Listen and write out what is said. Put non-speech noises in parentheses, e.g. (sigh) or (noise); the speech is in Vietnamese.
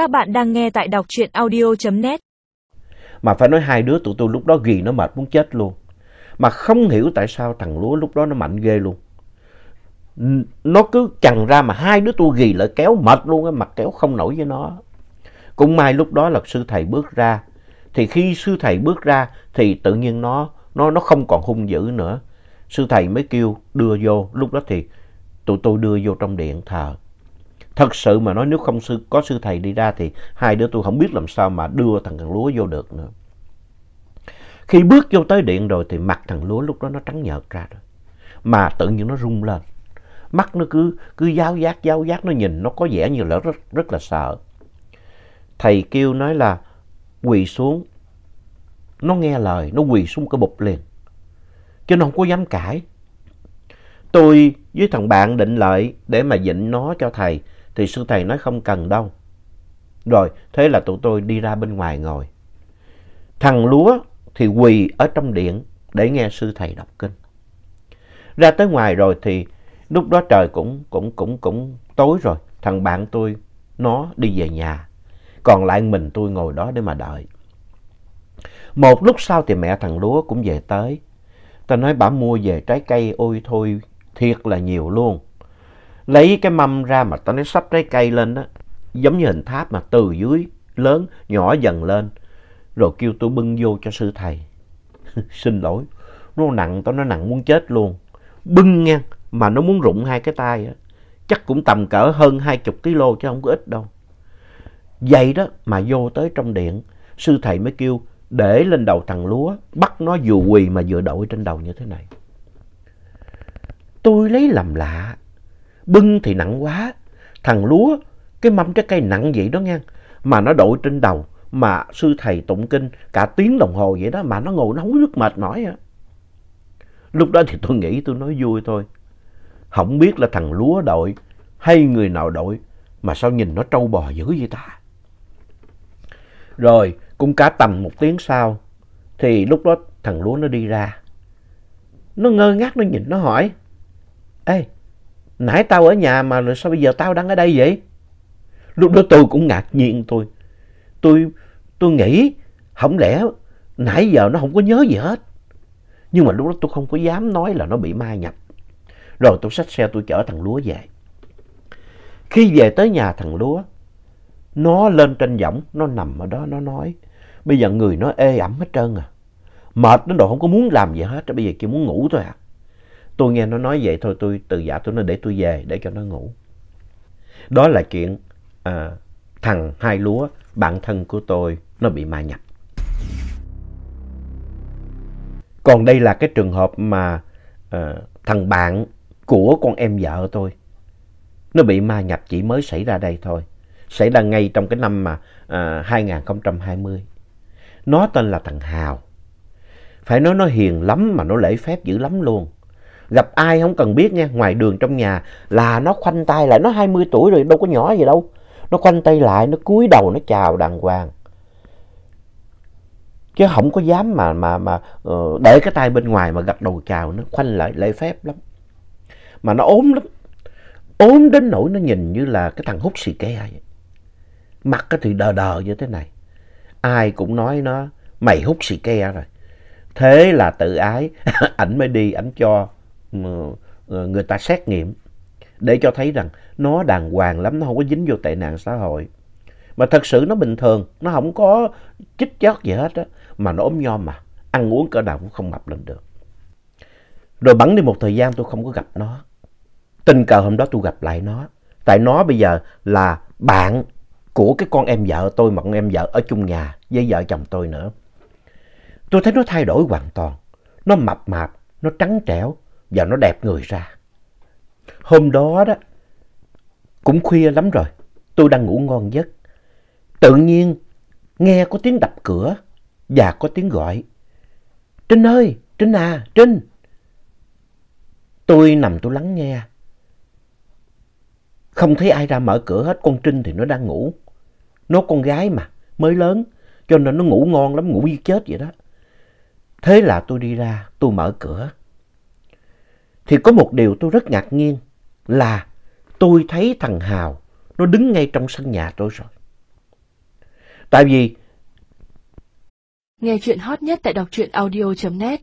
Các bạn đang nghe tại đọc truyện audio.net. Mà phải nói hai đứa tụi tôi lúc đó ghi nó mệt muốn chết luôn. Mà không hiểu tại sao thằng Lúa lúc đó nó mạnh ghê luôn. Nó cứ chằn ra mà hai đứa tôi ghi lại kéo mệt luôn á, mặt kéo không nổi với nó. Cũng may lúc đó là sư thầy bước ra. Thì khi sư thầy bước ra thì tự nhiên nó nó nó không còn hung dữ nữa. Sư thầy mới kêu đưa vô, lúc đó thì tụi tôi đưa vô trong điện thờ. Thật sự mà nói nếu không sư, có sư thầy đi ra thì hai đứa tôi không biết làm sao mà đưa thằng thằng Lúa vô được nữa. Khi bước vô tới điện rồi thì mặt thằng Lúa lúc đó nó trắng nhợt ra rồi. Mà tự nhiên nó rung lên. Mắt nó cứ cứ giáo giác giáo giác nó nhìn nó có vẻ như là rất rất là sợ. Thầy kêu nói là quỳ xuống. Nó nghe lời, nó quỳ xuống cái bụp liền. Chứ nó không có dám cãi. Tôi với thằng bạn định lợi để mà dịnh nó cho thầy thì sư thầy nói không cần đâu. Rồi, thế là tụi tôi đi ra bên ngoài ngồi. Thằng Lúa thì quỳ ở trong điện để nghe sư thầy đọc kinh. Ra tới ngoài rồi thì lúc đó trời cũng cũng cũng cũng tối rồi. Thằng bạn tôi nó đi về nhà. Còn lại mình tôi ngồi đó để mà đợi. Một lúc sau thì mẹ thằng Lúa cũng về tới. Ta nói bà mua về trái cây ôi thôi thiệt là nhiều luôn. Lấy cái mâm ra mà ta nói sắp trái cây lên đó. Giống như hình tháp mà từ dưới lớn nhỏ dần lên. Rồi kêu tôi bưng vô cho sư thầy. (laughs) Xin lỗi. Nó nặng, tao nó nặng muốn chết luôn. Bưng nha, mà nó muốn rụng hai cái tay á. Chắc cũng tầm cỡ hơn 20 kg chứ không có ít đâu. Vậy đó mà vô tới trong điện, sư thầy mới kêu để lên đầu thằng Lúa, bắt nó vừa quỳ mà vừa đội trên đầu như thế này. Tôi lấy làm lạ, bưng thì nặng quá, thằng Lúa, cái mâm trái cây nặng vậy đó nha, mà nó đội trên đầu, mà sư thầy tụng kinh cả tiếng đồng hồ vậy đó, mà nó ngồi nó không biết mệt mỏi à. Lúc đó thì tôi nghĩ tôi nói vui thôi. Không biết là thằng Lúa đội hay người nào đội mà sao nhìn nó trâu bò dữ vậy ta. Rồi cũng cả tầm một tiếng sau thì lúc đó thằng Lúa nó đi ra. Nó ngơ ngác nó nhìn nó hỏi. Ê, nãy tao ở nhà mà sao bây giờ tao đang ở đây vậy? Lúc đó tôi cũng ngạc nhiên tôi. Tôi, tôi nghĩ không lẽ nãy giờ nó không có nhớ gì hết. Nhưng mà lúc đó tôi không có dám nói là nó bị ma nhập. Rồi tôi xách xe tôi chở thằng Lúa về. Khi về tới nhà thằng Lúa, nó lên trên võng, nó nằm ở đó, nó nói. Bây giờ người nó ê ẩm hết trơn à. Mệt đến độ không có muốn làm gì hết, bây giờ chỉ muốn ngủ thôi à. Tôi nghe nó nói vậy thôi, tôi từ giả tôi nói để tôi về, để cho nó ngủ. Đó là chuyện à, thằng Hai Lúa, bạn thân của tôi, nó bị ma nhập. Còn đây là cái trường hợp mà à, thằng bạn của con em vợ tôi, nó bị ma nhập chỉ mới xảy ra đây thôi. Xảy ra ngay trong cái năm mà à, 2020. Nó tên là thằng Hào. Phải nói nó hiền lắm mà nó lễ phép dữ lắm luôn. Gặp ai không cần biết nha, ngoài đường trong nhà là nó khoanh tay lại, nó 20 tuổi rồi đâu có nhỏ gì đâu. Nó khoanh tay lại, nó cúi đầu, nó chào đàng hoàng. Chứ không có dám mà mà mà uh, để cái tay bên ngoài mà gật đầu chào, nó khoanh lại lễ phép lắm. Mà nó ốm lắm. Ốm đến nỗi nó nhìn như là cái thằng hút xì ke vậy. Mặt cái thì đờ đờ như thế này. Ai cũng nói nó, mày hút xì ke rồi. Thế là tự ái, (laughs) ảnh mới đi, ảnh cho Ờ, người ta xét nghiệm để cho thấy rằng nó đàng hoàng lắm, nó không có dính vô tệ nạn xã hội. Mà thật sự nó bình thường, nó không có chích chót gì hết á, mà nó ốm nhom mà, ăn uống cỡ nào cũng không mập lên được. Rồi bắn đi một thời gian tôi không có gặp nó. Tình cờ hôm đó tôi gặp lại nó. Tại nó bây giờ là bạn của cái con em vợ tôi mà con em vợ ở chung nhà với vợ chồng tôi nữa. Tôi thấy nó thay đổi hoàn toàn. Nó mập mạp, nó trắng trẻo và nó đẹp người ra. Hôm đó đó, cũng khuya lắm rồi, tôi đang ngủ ngon giấc. Tự nhiên nghe có tiếng đập cửa và có tiếng gọi. Trinh ơi, Trinh à, Trinh. Tôi nằm tôi lắng nghe. Không thấy ai ra mở cửa hết, con Trinh thì nó đang ngủ. Nó con gái mà, mới lớn, cho nên nó ngủ ngon lắm, ngủ như chết vậy đó. Thế là tôi đi ra, tôi mở cửa. Thì có một điều tôi rất ngạc nhiên là tôi thấy thằng Hào nó đứng ngay trong sân nhà tôi rồi. Tại vì Nghe chuyện hot nhất tại đọc truyện audio.net